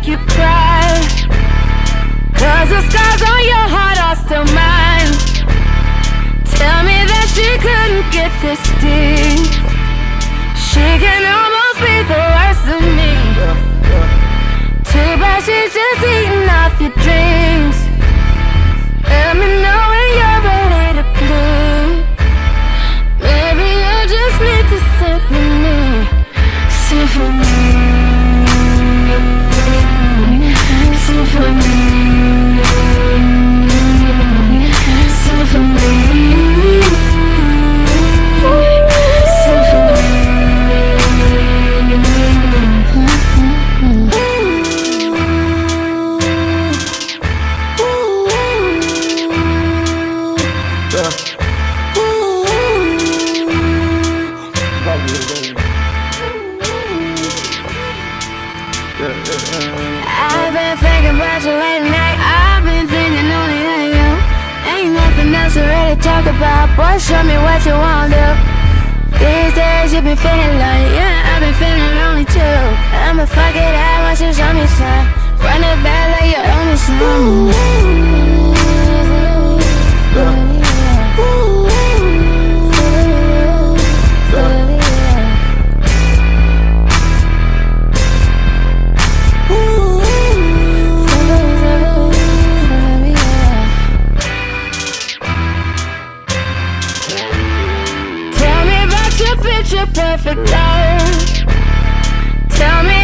make you cry. Cause the scars on your heart are still mine. Tell me that she couldn't get this deep. I've been thinking about you late night. I've been thinking only of you. Ain't nothing else to really talk about. Boy, show me what you wanna do. These days you been feeling like, yeah, I've been feeling lonely too. I'ma fuck it out once you show me some. Run it back like you owe me some. perfect love. Tell me